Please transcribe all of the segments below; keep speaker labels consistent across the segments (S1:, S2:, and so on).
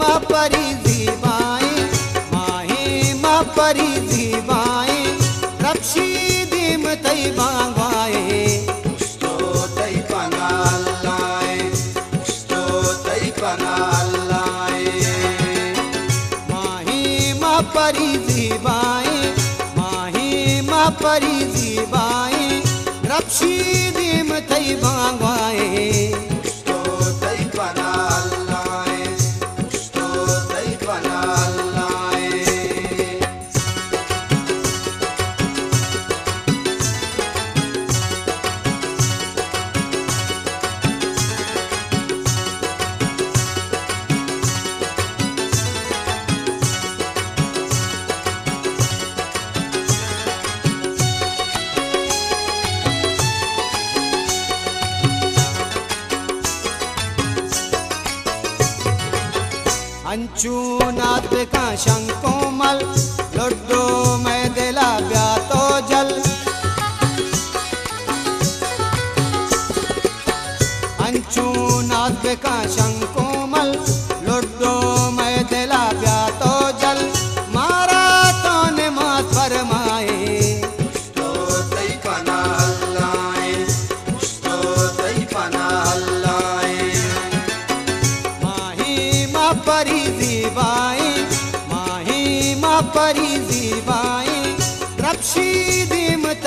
S1: परी जीबाई माही मा परी जीबाई रक्षी दीम तई बांगवाए
S2: Gusto tay panalay Gusto tay panalay
S1: माही मा परी जीबाई माही मा परी जीबाई रक्षी दीम तई अंचूनाथ का शंकोमल लड्डो मैं दिला ब्यातो जल। अंचूनाथ का शंकोमल श्री मत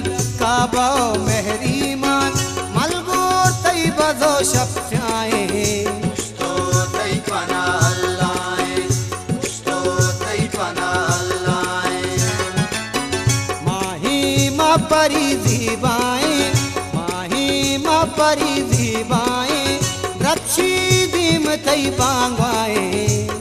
S1: दीद काबो मेहरी माँ मलगूर तई बजो शफ्याए। परी जीवाए माही मा परी जीवाए रक्षी दीम तई बांगवाए।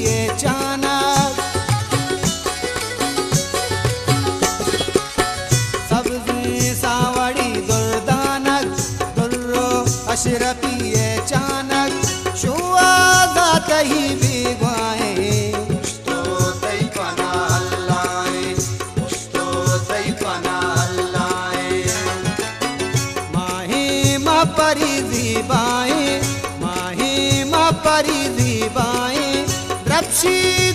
S2: लिए जाना।
S1: सब्ज़ी सावड़ी दुर्दानक दुर्रो अशरफी ये चानक शुआ जाता ही
S2: भिगवाए
S1: माही मा परी दीबा ti.